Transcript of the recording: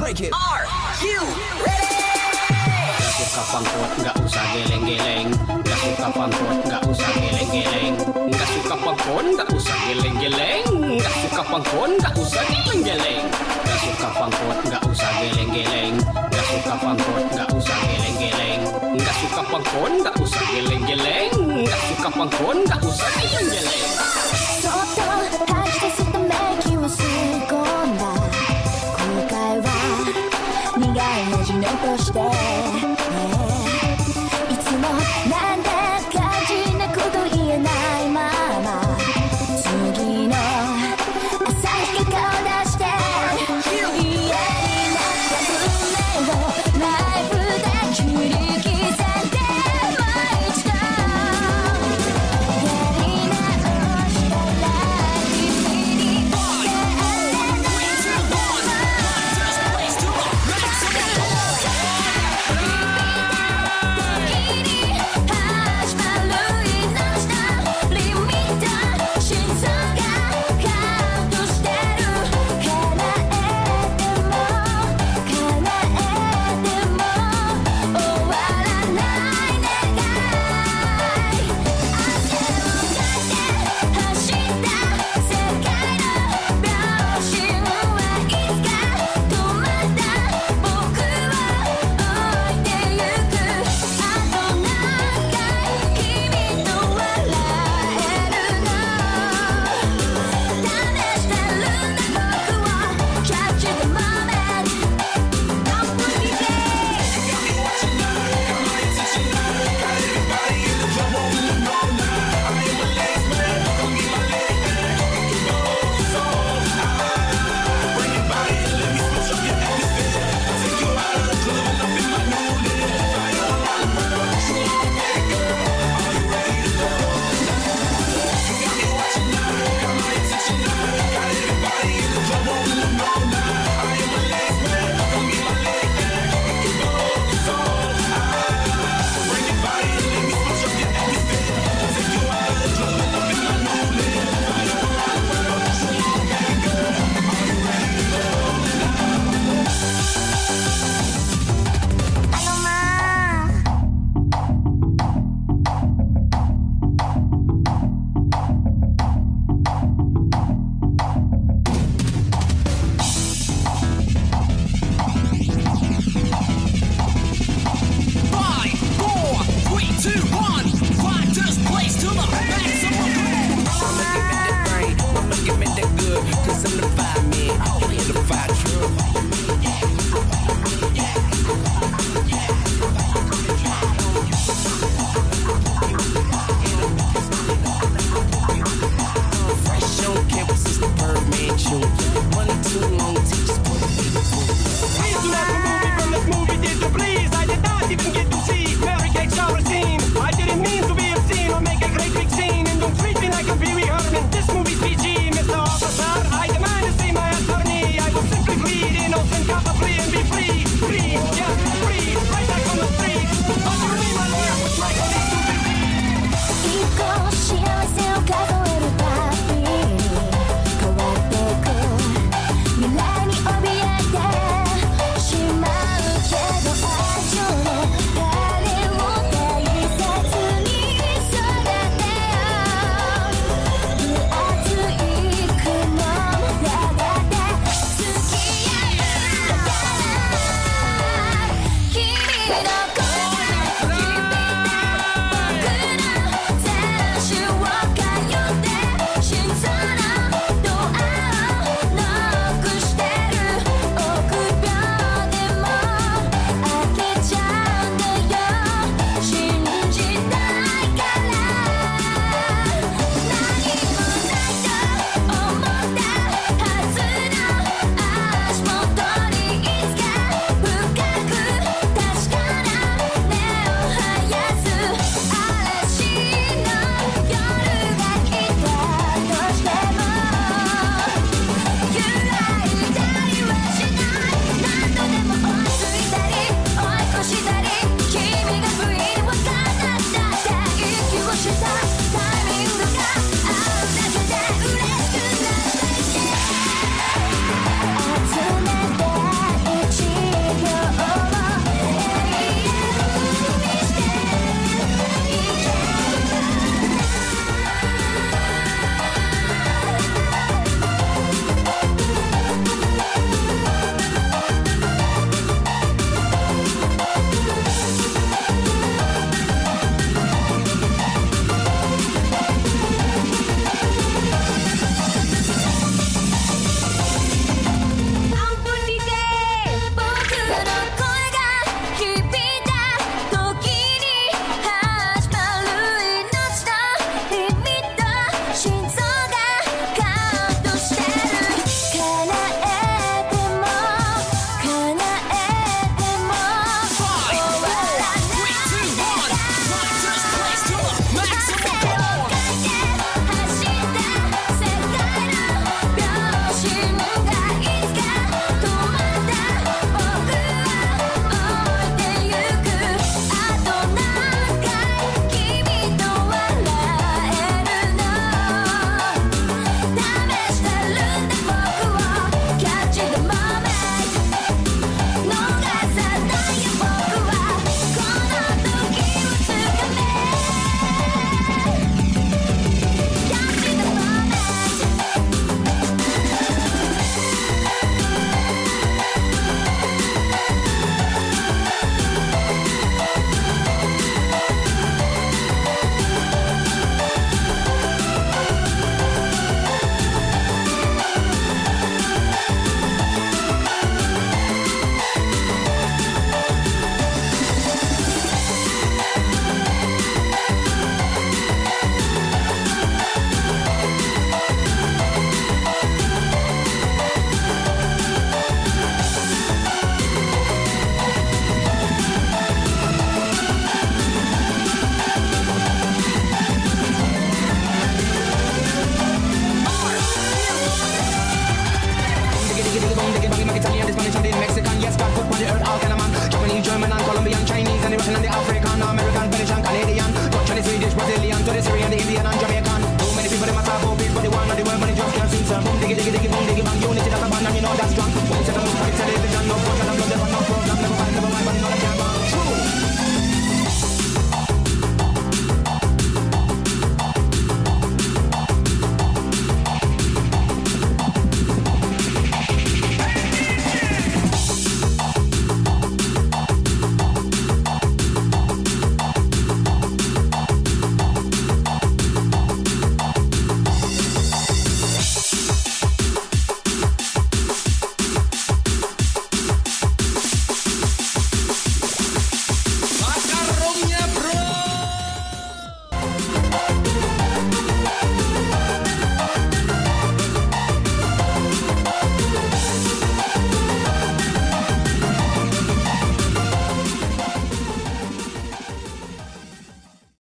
break it. Are you ready? Gak suka pangkot, gak usah geleng-geleng. Gak suka pangkot, gak usah geleng-geleng. Gak suka pangkot, gak usah geleng-geleng. Gak suka pangkot, gak usah geleng-geleng. Gak suka pangkot, gak usah geleng-geleng. Gak suka pangkot, gak usah geleng-geleng. Gak suka pangkot, gak usah geleng-geleng. Gak suka pangkot, gak usah geleng-geleng. そ